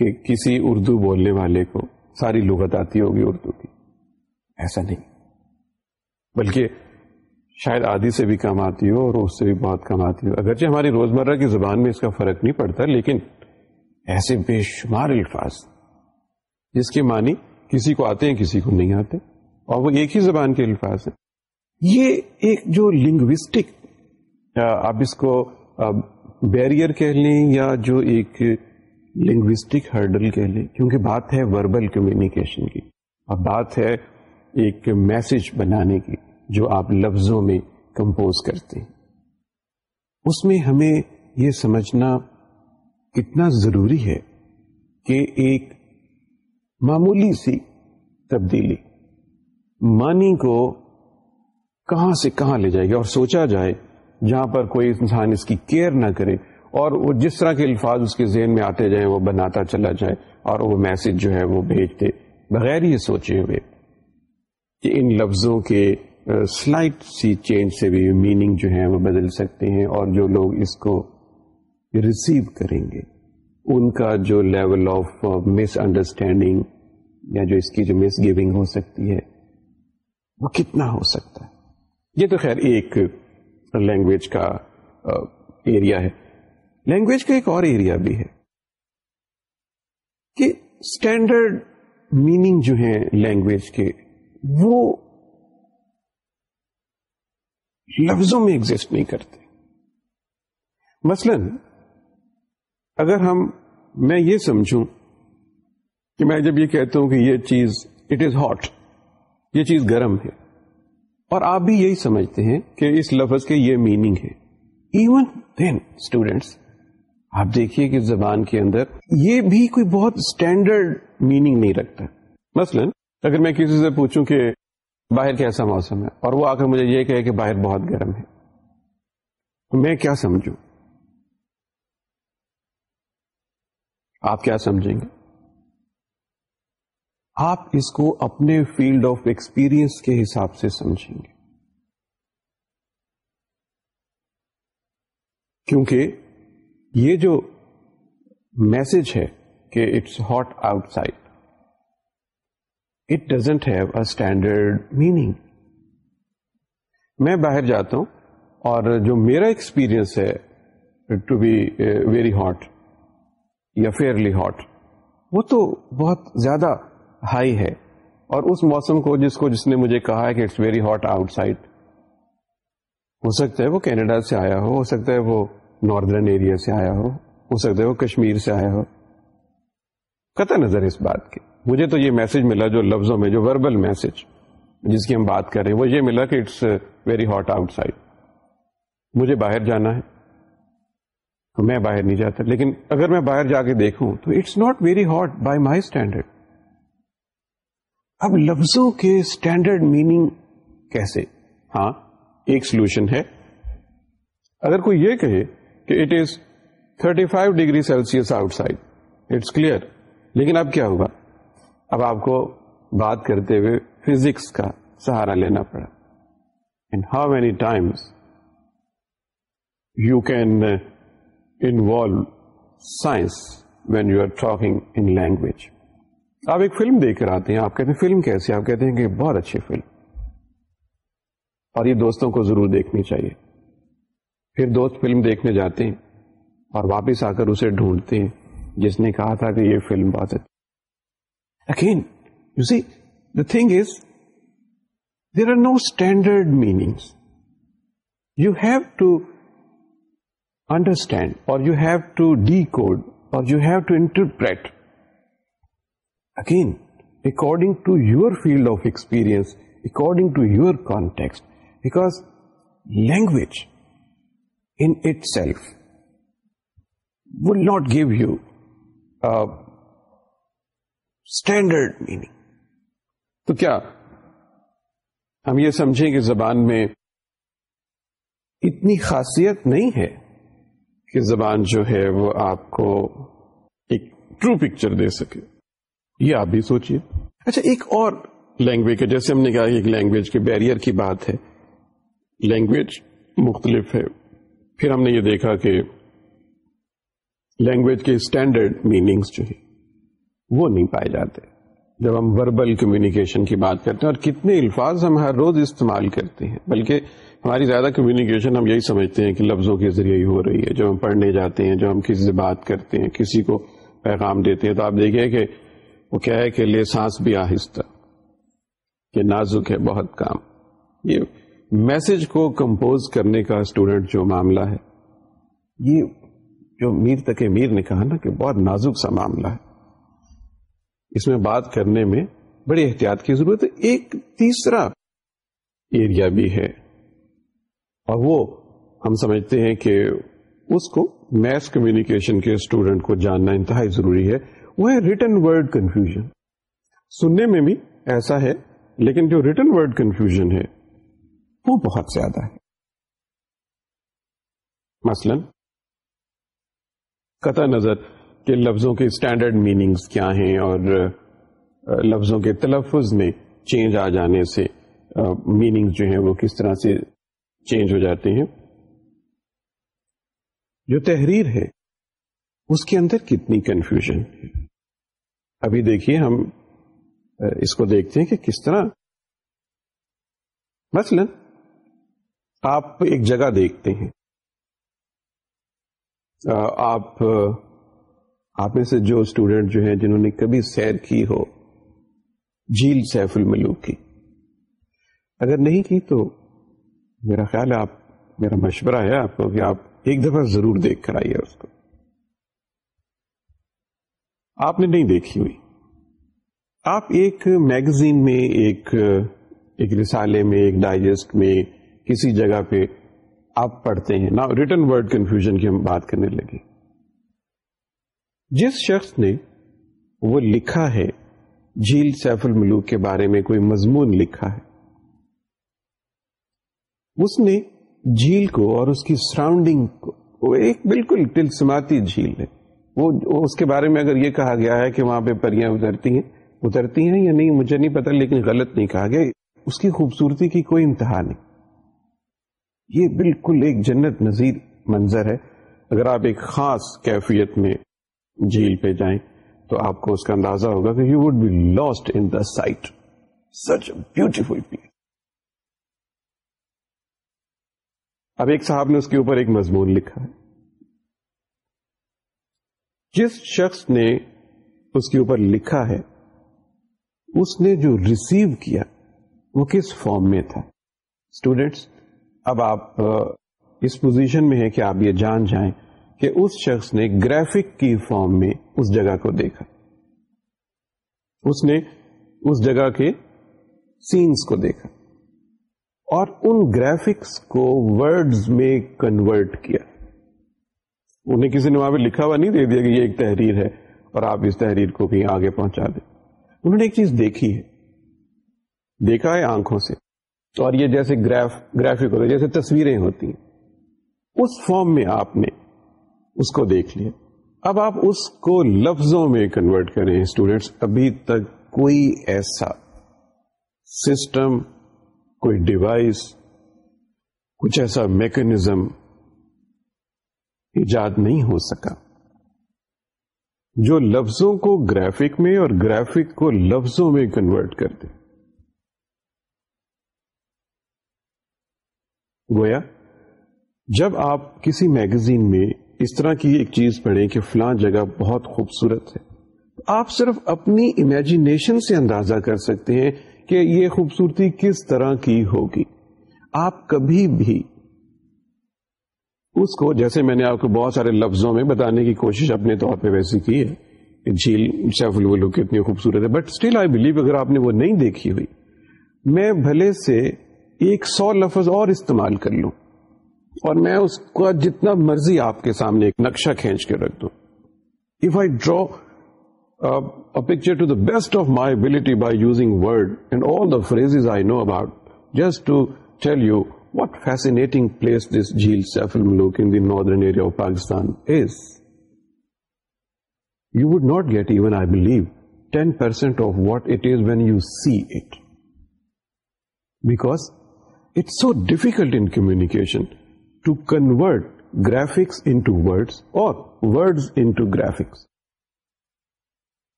Speaker 1: کہ کسی اردو بولنے والے کو ساری لغت آتی ہوگی اردو کی ایسا نہیں بلکہ شاید آدھی سے بھی کم آتی ہو اور اس سے بھی بہت کم آتی ہو اگرچہ ہماری روزمرہ کی زبان میں اس کا فرق نہیں پڑتا لیکن ایسے بے شمار الفاظ جس کے معنی کسی کو آتے ہیں کسی کو نہیں آتے اور وہ ایک ہی زبان کے الفاظ ہیں یہ ایک جو لنگوسٹک آپ اس کو بیریئر کہہ لیں یا جو ایک لنگوسٹک ہرڈل کے لیے کیونکہ بات ہے وربل کمیونیکیشن کی اور بات ہے ایک میسج بنانے کی جو آپ لفظوں میں کمپوز کرتے ہیں اس میں ہمیں یہ سمجھنا کتنا ضروری ہے کہ ایک معمولی سی تبدیلی مانی کو کہاں سے کہاں لے جائے گی اور سوچا جائے جہاں پر کوئی انسان اس کی کیئر نہ کرے اور وہ جس طرح کے الفاظ اس کے ذہن میں آتے جائیں وہ بناتا چلا جائے اور وہ میسج جو ہے وہ بھیجتے بغیر یہ سوچے ہوئے کہ ان لفظوں کے سلائٹ سی چینج سے بھی میننگ جو ہے وہ بدل سکتے ہیں اور جو لوگ اس کو ریسیو کریں گے ان کا جو لیول آف مس انڈرسٹینڈنگ یا جو اس کی جو مس گیونگ ہو سکتی ہے وہ کتنا ہو سکتا ہے یہ تو خیر ایک لینگویج کا ایریا ہے لینگویج کا ایک اور ایریا بھی ہے کہ اسٹینڈرڈ میننگ جو ہیں لینگویج کے وہ لفظوں میں ایگزٹ نہیں کرتے مثلا اگر ہم میں یہ سمجھوں کہ میں جب یہ کہتا ہوں کہ یہ چیز اٹ از ہاٹ یہ چیز گرم ہے اور آپ بھی یہی سمجھتے ہیں کہ اس لفظ کے یہ میننگ ہے ایون دین اسٹوڈینٹس آپ دیکھیے کہ زبان کے اندر یہ بھی کوئی بہت اسٹینڈرڈ میننگ نہیں رکھتا مثلا اگر میں کسی سے پوچھوں کہ باہر کیسا موسم ہے اور وہ آ کر مجھے یہ کہے کہ باہر بہت گرم ہے تو میں کیا سمجھوں آپ کیا سمجھیں گے آپ اس کو اپنے فیلڈ آف ایکسپیرئنس کے حساب سے سمجھیں گے کیونکہ یہ جو میسج ہے کہ it's hot outside it doesn't have a standard meaning میں باہر جاتا ہوں اور جو میرا ایکسپیرئنس ہے ٹو بی ویری ہاٹ یا فیئرلی ہاٹ وہ تو بہت زیادہ ہائی ہے اور اس موسم کو جس کو جس نے مجھے کہا ہے کہ it's very hot outside ہو سکتا ہے وہ کینیڈا سے آیا ہو ہو سکتا ہے وہ ناردرن ایریا سے آیا ہو ہو سکتا ہو کشمیر سے آیا ہو قطع نظر اس بات کی مجھے تو یہ میسج ملا جو لفظوں میں جو وربل میسج جس کی ہم بات کر رہے ہیں وہ یہ ملا کہ it's very hot outside مجھے باہر جانا ہے میں باہر نہیں جاتا لیکن اگر میں باہر جا کے دیکھوں تو it's not very hot by my standard اب لفظوں کے اسٹینڈرڈ میننگ کیسے ہاں ایک سولوشن ہے اگر کوئی یہ کہے کہ it is 35 five degree Celsius outside it's clear لیکن اب کیا ہوگا اب آپ کو بات کرتے ہوئے فزکس کا سہارا لینا پڑا how many times you can involve science when you are talking in language آپ ایک فلم دیکھ کر آتے ہیں آپ کہتے ہیں فلم کیسی آپ کہتے ہیں کہ بہت اچھی فلم اور یہ دوستوں کو ضرور دیکھنی چاہیے پھر دوست فلم دیکھنے جاتے ہیں اور واپس آ کر اسے ڈھونڈتے ہیں جس نے کہا تھا کہ یہ فلم بہت اچھی again the thing is there are no standard meanings you have to understand or you have to decode or you have to interpret again according to your field of experience according to your context because language in itself will not you you standard meaning تو کیا ہم یہ سمجھیں کہ زبان میں اتنی خاصیت نہیں ہے کہ زبان جو ہے وہ آپ کو ایک ٹرو پکچر دے سکے یہ آپ بھی سوچیے اچھا ایک اور لینگویج جیسے ہم نے کہا کہ ایک لینگویج کے بیریئر کی بات ہے لینگویج مختلف ہے پھر ہم نے یہ دیکھا کہ لینگویج کے اسٹینڈرڈ میننگس جو ہے وہ نہیں پائے جاتے جب ہم وربل کمیونیکیشن کی بات کرتے ہیں اور کتنے الفاظ ہم ہر روز استعمال کرتے ہیں بلکہ ہماری زیادہ کمیونیکیشن ہم یہی سمجھتے ہیں کہ لفظوں کے ذریعے ہی ہو رہی ہے جب ہم پڑھنے جاتے ہیں جب ہم کسی سے بات کرتے ہیں کسی کو پیغام دیتے ہیں تو آپ دیکھیں کہ وہ کیا ہے کہ لے سانس بھی آہستہ یہ نازک ہے بہت کام یہ میسج کو کمپوز کرنے کا اسٹوڈنٹ جو معاملہ ہے یہ جو میر تک میر نے کہا نا کہ بہت نازک سا معاملہ ہے اس میں بات کرنے میں بڑی احتیاط کی ضرورت ہے ایک تیسرا ایریا بھی ہے اور وہ ہم سمجھتے ہیں کہ اس کو میس کمیونیکیشن کے اسٹوڈنٹ کو جاننا انتہائی ضروری ہے وہ ہے ریٹن ورڈ کنفیوژن سننے میں بھی ایسا ہے لیکن جو ریٹن ورڈ کنفیوژن ہے وہ بہت زیادہ ہے مثلا قطع نظر کہ لفظوں کے اسٹینڈرڈ میننگس کیا ہیں اور لفظوں کے تلفظ میں چینج آ جانے سے میننگ جو ہیں وہ کس طرح سے چینج ہو جاتے ہیں جو تحریر ہے اس کے اندر کتنی کنفیوژن ابھی دیکھیے ہم اس کو دیکھتے ہیں کہ کس طرح مثلاً آپ ایک جگہ دیکھتے ہیں آپ آپ میں سے جو اسٹوڈینٹ جو ہیں جنہوں نے کبھی سیر کی ہو جھیل سیف الملوک کی اگر نہیں کی تو میرا خیال ہے آپ میرا مشورہ ہے آپ کو کہ آپ ایک دفعہ ضرور دیکھ کر آئیے اس کو آپ نے نہیں دیکھی ہوئی آپ ایک میگزین میں ایک رسالے میں ایک ڈائجسٹ میں کسی جگہ پہ آپ پڑھتے ہیں نا ریٹن ورڈ کنفیوژن کی ہم بات کرنے لگے جس شخص نے وہ لکھا ہے جھیل سیف الملوک کے بارے میں کوئی مضمون لکھا ہے اس نے جھیل کو اور اس کی سراؤنڈنگ کو ایک بالکل تلسماتی جھیل ہے وہ اس کے بارے میں اگر یہ کہا گیا ہے کہ وہاں پہ پریاں اترتی ہیں اترتی ہیں یا نہیں مجھے نہیں پتا لیکن غلط نہیں کہا گیا اس کی خوبصورتی کی کوئی امتحا نہیں یہ بالکل ایک جنت نظیر منظر ہے اگر آپ ایک خاص کیفیت میں جھیل پہ جائیں تو آپ کو اس کا اندازہ ہوگا کہ you would be lost in the sight such a beautiful place اب ایک صاحب نے اس کے اوپر ایک مضمون لکھا ہے جس شخص نے اس کے اوپر لکھا ہے اس نے جو ریسیو کیا وہ کس فارم میں تھا اسٹوڈینٹس اب آپ اس پوزیشن میں ہے کہ آپ یہ جان جائیں کہ اس شخص نے گرافک کی فارم میں اس جگہ کو دیکھا اس نے اس جگہ کے سینس کو دیکھا اور ان گرافکس کو ورڈز میں کنورٹ کیا انہیں کسی نے وہاں پہ لکھا ہوا نہیں دے دیا کہ یہ ایک تحریر ہے اور آپ اس تحریر کو کہیں آگے پہنچا دیں انہوں نے ایک چیز دیکھی ہے دیکھا ہے آنکھوں سے اور یہ جیسے گراف گرافک ہوتے جیسے تصویریں ہوتی ہیں اس فارم میں آپ نے اس کو دیکھ لیا اب آپ اس کو لفظوں میں کنورٹ کریں اسٹوڈینٹس ابھی تک کوئی ایسا سسٹم کوئی ڈیوائس کچھ ایسا میکنزم ایجاد نہیں ہو سکا جو لفظوں کو گرافک میں اور گرافک کو لفظوں میں کنورٹ کرتے گویا جب آپ کسی میگزین میں اس طرح کی ایک چیز پڑھیں کہ فلاں جگہ بہت خوبصورت ہے آپ صرف اپنی امیجنیشن سے اندازہ کر سکتے ہیں کہ یہ خوبصورتی کس طرح کی ہوگی آپ کبھی بھی اس کو جیسے میں نے آپ کو بہت سارے لفظوں میں بتانے کی کوشش اپنے طور پہ ویسی کی ہے جھیل سیف الو کتنی خوبصورت ہے بٹ اسٹل آئی بلیو اگر آپ نے وہ نہیں دیکھی ہوئی میں بھلے سے ایک سو لفظ اور استعمال کر لوں اور میں اس کا جتنا مرضی آپ کے سامنے ایک نقشہ کھینچ کے رکھ دوں if I draw picture to the best of my ability by using word and all the phrase I know about just to tell you what fascinating place this jheel Ulmalook in the northern area of Pakistan is even I believe ten percent of what it when you see it back so difficult communication to convert graphics into or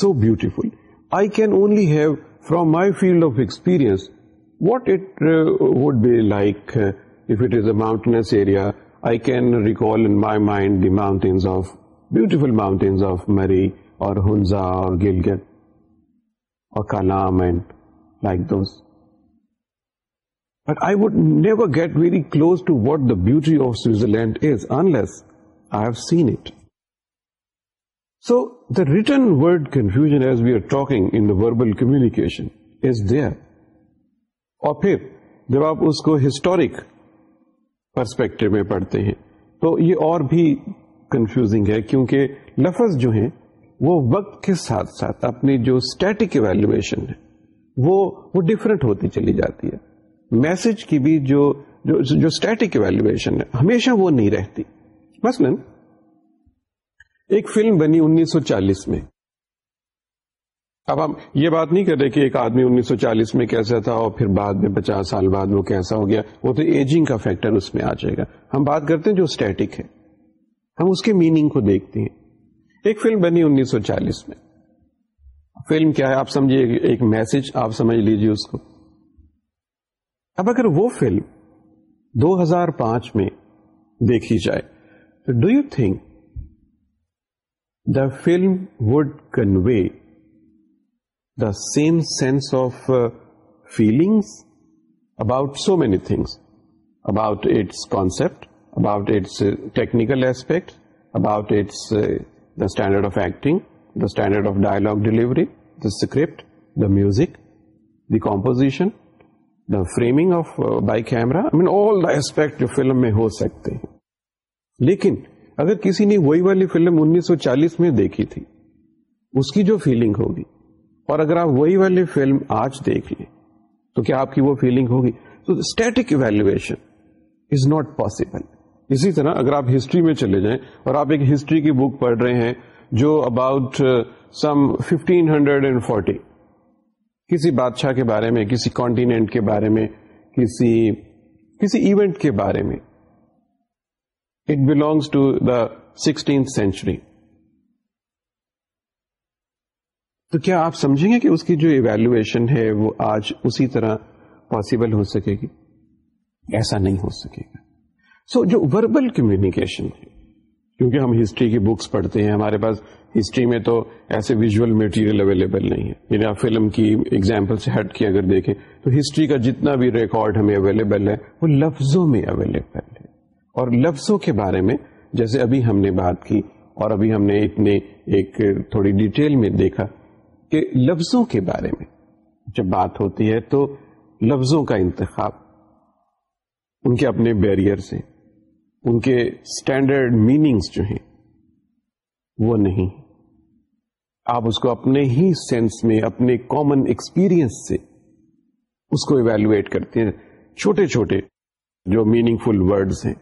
Speaker 1: so beautiful I can only have from my field of experience what it we like it is a mount area I can recalled the mountains of beautiful mountains of Murree or or kalam and like those. But I would never get very really close to what the beauty of Switzerland is unless I have seen it. So the written word confusion as we are talking in the verbal communication is there. اور پھر جب آپ اس کو ہسٹورک پرسپیکٹو میں پڑھتے ہیں تو یہ اور بھی کنفیوزنگ ہے کیونکہ لفظ جو ہیں وہ وقت کے ساتھ ساتھ اپنی جو اسٹیٹک ایویلویشن ہے وہ وہ ڈفرنٹ ہوتی چلی جاتی ہے میسج کی بھی جو جو اسٹیٹک ایویلویشن ہے ہمیشہ وہ نہیں رہتی مثلا ایک فلم بنی انیس سو چالیس میں اب ہم یہ بات نہیں کر رہے کہ ایک آدمی انیس سو چالیس میں کیسا تھا اور پھر بعد میں پچاس سال بعد وہ کیسا ہو گیا وہ تو ایجنگ کا فیکٹر اس میں آ جائے گا ہم بات کرتے ہیں جو اسٹیٹک ہے ہم اس کے میننگ کو دیکھتے ہیں ایک فلم بنی انیس سو چالیس میں فلم کیا ہے آپ سمجھیے ایک میسج آپ سمجھ لیجیے اس کو اب اگر وہ فلم دو ہزار پانچ میں دیکھی جائے تو do you think the film would convey the same sense of feelings about so many things about its concept about its technical aspect about its standard of acting the standard of dialogue delivery the script the music the composition the framing of by camera aspect جو فلم میں ہو سکتے ہیں لیکن اگر کسی نے وہی والی فلم انیس سو چالیس میں دیکھی تھی اس کی جو فیلنگ ہوگی اور اگر آپ وہی والی فلم آج دیکھ لیں تو کیا آپ کی وہ فیلنگ ہوگی تو static evaluation is not possible اسی طرح اگر آپ ہسٹری میں چلے جائیں اور آپ ایک ہسٹری کی بک پڑھ رہے ہیں جو about some fifteen hundred and forty کسی بادشاہ کے بارے میں کسی کانٹینٹ کے بارے میں کسی کسی ایونٹ کے بارے میں it belongs to the sixteenth century تو کیا آپ سمجھیں گے کہ اس کی جو ایویلویشن ہے وہ آج اسی طرح پاسبل ہو سکے گی ایسا نہیں ہو سکے گا سو جو وربل کمیونیکیشن ہے کیونکہ ہم ہسٹری کی بکس پڑھتے ہیں ہمارے پاس ہسٹری میں تو ایسے ویژل میٹیریل اویلیبل نہیں ہے یعنی آپ فلم کی ایگزامپل سے ہٹ کے اگر دیکھیں تو ہسٹری کا جتنا بھی ریکارڈ ہمیں اویلیبل ہے وہ لفظوں میں اویلیبل ہے اور لفظوں کے بارے میں جیسے ابھی ہم نے بات کی اور ابھی ہم نے اتنے ایک تھوڑی ڈیٹیل میں دیکھا کہ لفظوں کے بارے میں جب بات ہوتی ہے تو لفظوں کا انتخاب ان کے اپنے بیریئرس ہیں ان کے اسٹینڈرڈ میننگس جو ہیں وہ نہیں آپ اس کو اپنے ہی سینس میں اپنے کامن ایکسپیرئنس سے اس کو ایویلویٹ کرتے ہیں چھوٹے چھوٹے جو میننگ فل ورڈس ہیں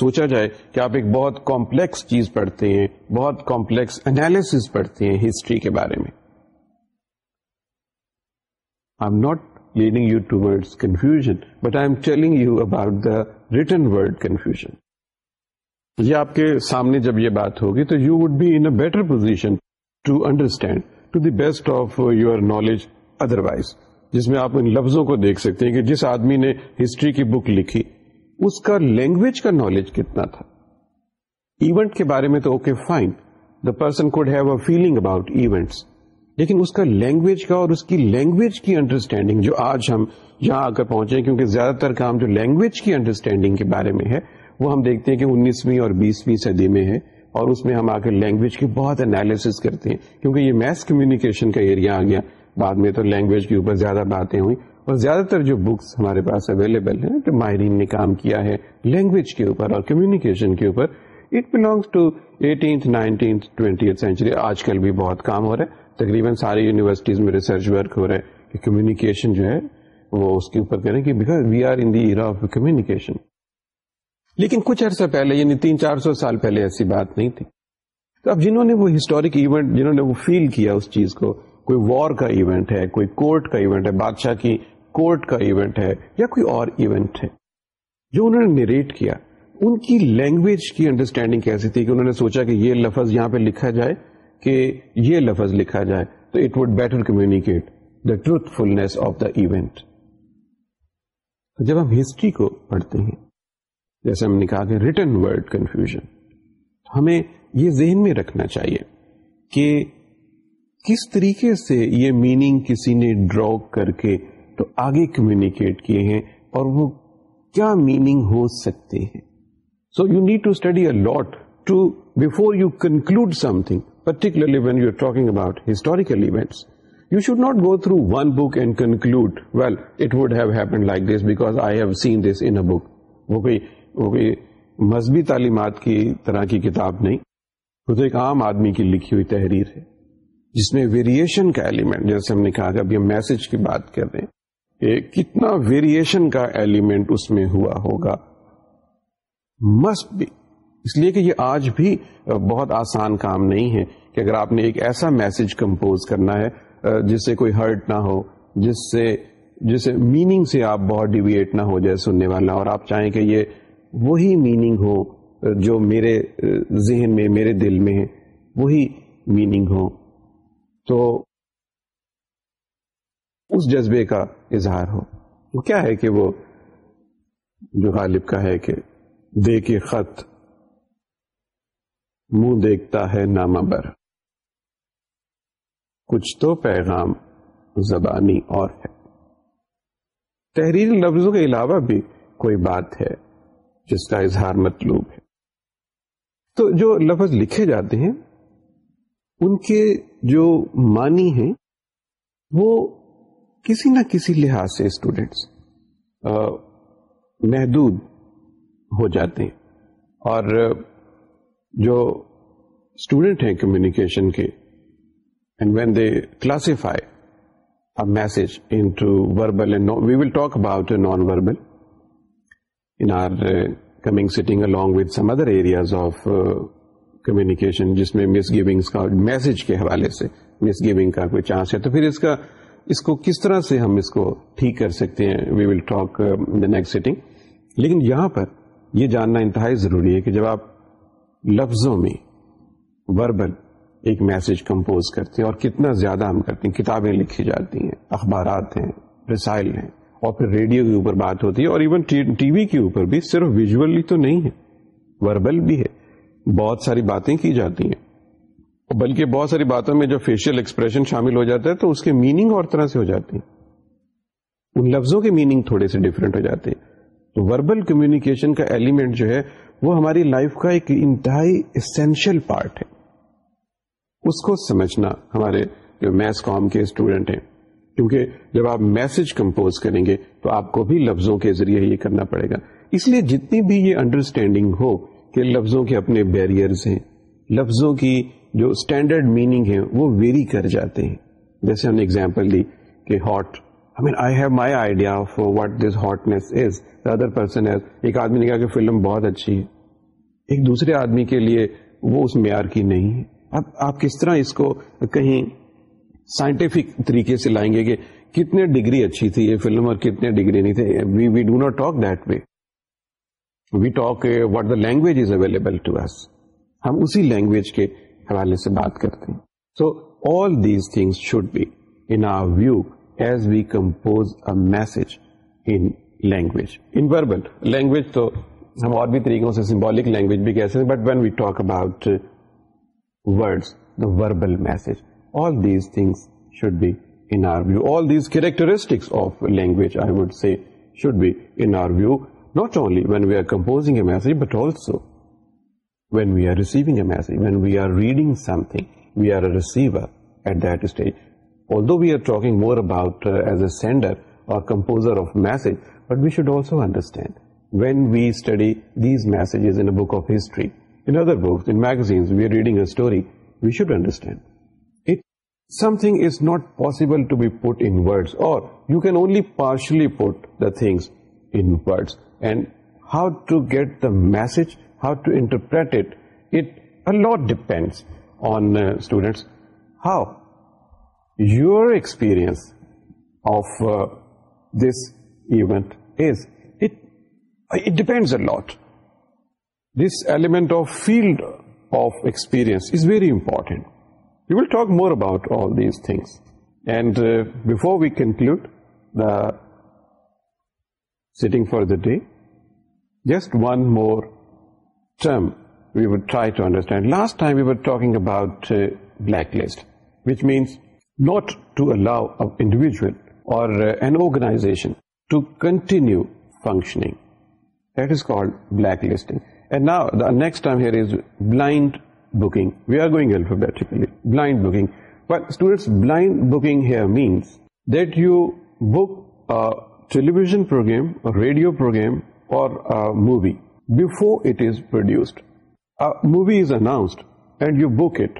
Speaker 1: سوچا جائے کہ آپ ایک بہت کمپلیکس چیز پڑھتے ہیں بہت کمپلیکس انالس پڑھتے ہیں ہسٹری کے بارے میں I am not leading you to word confusion but I am telling you about the return word confusion آپ کے سامنے جب یہ بات ہوگی تو you would be in a better position to understand to the best of your knowledge otherwise جس میں آپ ان لفظوں کو دیکھ سکتے ہیں کہ جس آدمی نے ہسٹری کی بک لکھی اس کا لینگویج کا نالج کتنا تھا ایونٹ کے بارے میں تو okay fine the person could have a feeling about events لیکن اس کا لینگویج کا اور اس کی لینگویج کی انڈرسٹینڈنگ جو آج ہم یہاں آ کر پہنچے کیونکہ زیادہ تر کام جو لینگویج کی انڈرسٹینڈنگ کے بارے میں ہے وہ ہم دیکھتے ہیں کہ انیسویں اور بیسویں صدی میں ہے اور اس میں ہم آ کے لینگویج کی بہت انالیس کرتے ہیں کیونکہ یہ میس کمیونیکیشن کا ایریا آ گیا بعد میں تو لینگویج کے اوپر زیادہ باتیں ہوئی اور زیادہ تر جو بکس ہمارے پاس اویلیبل ہیں جو ماہرین نے کام کیا ہے لینگویج کے اوپر اور کمیونیکیشن کے اوپر it belongs to eighteenth nineteenth twenty century آج کل بھی بہت کام ہو رہا ہے تقریباً ساری یونیورسٹیز میں ریسرچ ورک ہو رہا ہے کہ کمیونیکیشن جو ہے وہ اس کے اوپر کریں کہ because we are in the of communication لیکن کچھ عرصہ پہلے یعنی تین چار سو سال پہلے ایسی بات نہیں تھی تو اب جنہوں نے وہ ہسٹورک ایونٹ جنہوں نے وہ فیل کیا اس چیز کو کوئی وار کا ایونٹ ہے کوئی کورٹ کا ایونٹ ہے بادشاہ کی کورٹ کا ایونٹ ہے یا کوئی اور ایونٹ ہے جو انہوں نے نیریٹ کیا ان کی لینگویج کی انڈرسٹینڈنگ کیسی تھی کہ انہوں نے سوچا کہ یہ لفظ یہاں پہ لکھا جائے کہ یہ لفظ لکھا جائے تو it would better communicate the truthfulness of the event جب ہم ہسٹری کو پڑھتے ہیں جیسے ہم نے کہا کہ ریٹن ورڈ کنفیوژن ہمیں یہ ذہن میں رکھنا چاہیے کہ کس طریقے سے یہ میننگ کسی نے ڈرا کر کے تو آگے کمیونیکیٹ کیے ہیں اور وہ کیا میننگ ہو سکتے ہیں so you need to study a lot too before you conclude something particularly when you are talking about historical events you should not go through one book and conclude well it would have happen like this because I have seen this in book وہ کوئی وہ کوئی مذہبی تعلیمات کی طرح کی کتاب نہیں وہ تو ایک عام آدمی کی لکھی ہوئی تحریر ہے جس میں ویریشن کا ایلیمنٹ جیسے ہم نے کہا کہ ابھی میسج کی بات کر رہے ہیں کہ کتنا ویریشن کا ایلیمنٹ اس میں ہوا ہوگا مسٹ بھی اس لیے کہ یہ آج بھی بہت آسان کام نہیں ہے کہ اگر آپ نے ایک ایسا میسج کمپوز کرنا ہے جس سے کوئی ہرٹ نہ ہو جس سے جس میننگ سے آپ بہت ڈیویٹ نہ ہو جائے سننے والا اور آپ چاہیں کہ یہ وہی میننگ ہو جو میرے ذہن میں میرے دل میں وہی میننگ ہو تو اس جذبے کا اظہار ہو وہ کیا ہے کہ وہ جو غالب کا ہے کہ دے کے خط منہ دیکھتا ہے نامہ بر کچھ تو پیغام زبانی اور ہے تحریر لفظوں کے علاوہ بھی کوئی بات ہے جس کا اظہار مطلوب ہے تو جو لفظ لکھے جاتے ہیں ان کے جو معنی ہیں وہ کسی نہ کسی لحاظ سے اسٹوڈینٹس محدود ہو جاتے ہیں اور جو اسٹوڈینٹ ہیں کمیونیکیشن کے and when they classify message into verbal and we will talk about a non verbal in our uh, coming sitting along with some other areas of uh, جس میں کا کے حوالے سے مس گیونگ کا کوئی چانس ہے تو پھر اس کا اس کو کس طرح سے ہم اس کو ٹھیک کر سکتے ہیں we will talk the next sitting لیکن یہاں پر یہ جاننا انتہائی ضروری ہے کہ جب آپ لفظوں میں وربل ایک میسج کمپوز کرتے ہیں اور کتنا زیادہ ہم کرتے ہیں کتابیں لکھی جاتی ہیں اخبارات ہیں رسائل ہیں اور پھر ریڈیو کے اوپر بات ہوتی ہے اور ایون ٹی وی کے اوپر بھی صرف ویژولی تو نہیں ہے وربل بھی ہے بہت ساری باتیں کی جاتی ہیں بلکہ بہت ساری باتوں میں جو فیشیل ایکسپریشن شامل ہو جاتا ہے تو اس کے میننگ اور طرح سے ہو جاتی ہیں ان لفظوں کے میننگ تھوڑے سے ڈفرینٹ ہو جاتے ہیں تو وربل کمیونیکیشن کا ایلیمنٹ جو ہے وہ ہماری لائف کا ایک انتہائی اسینشیل پارٹ ہے اس کو سمجھنا ہمارے جو میس کام کے اسٹوڈنٹ ہیں کیونکہ جب آپ میسج کمپوز کریں گے تو آپ کو بھی لفظوں کے ذریعے یہ کرنا پڑے گا اس لیے جتنی بھی یہ انڈرسٹینڈنگ ہو کہ لفظوں کے اپنے بیریئرز ہیں لفظوں کی جو اسٹینڈرڈ میننگ ہے وہ ویری کر جاتے ہیں جیسے ہم نے اگزامپل لی hot I mean I have my idea for what this hotness is other person ایک آدمی نے کہا کہ فلم بہت اچھی ہے ایک دوسرے آدمی کے لیے وہ اس معیار کی نہیں ہے اب آپ کس طرح اس کو کہیں سائنٹیفک طریقے سے لائیں گے کہ کتنے ڈگری اچھی تھی یہ فلم اور کتنے ڈگری نہیں تھے we we we do not talk talk that way what the language is available to us ہم اسی لینگویج کے حوالے سے بات کرتے ہیں so all these things should be in view as we compose a message in language in verbal language تو ہم اور بھی طریقوں سے سمبولک لینگویج بھی کہتے ہیں but when we talk about words the verbal message All these things should be, in our view, all these characteristics of language, I would say, should be, in our view, not only when we are composing a message, but also when we are receiving a message, when we are reading something, we are a receiver at that stage. Although we are talking more about uh, as a sender or composer of message, but we should also understand, when we study these messages in a book of history, in other books, in magazines, we are reading a story, we should understand something is not possible to be put in words, or you can only partially put the things in words. And how to get the message, how to interpret it, a lot depends on uh, students, how your experience of uh, this event is. It depends a lot. This element of field of experience is very important. We'll talk more about all these things and before we conclude the set for the day just one more term we why to understand last time we وبا black list which means not to allow اویجل or blind booking we are going alphabetically blind booking blind booking that you book television programme radio programme or movie is انسڈ and you book it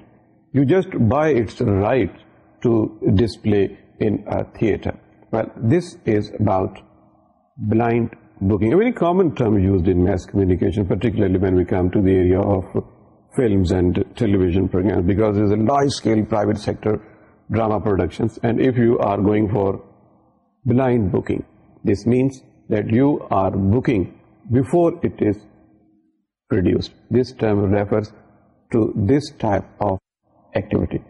Speaker 1: you just buy it's right to display inter well this is about blind booking communication particularly films and television drama productions for blind booking you are booking of activity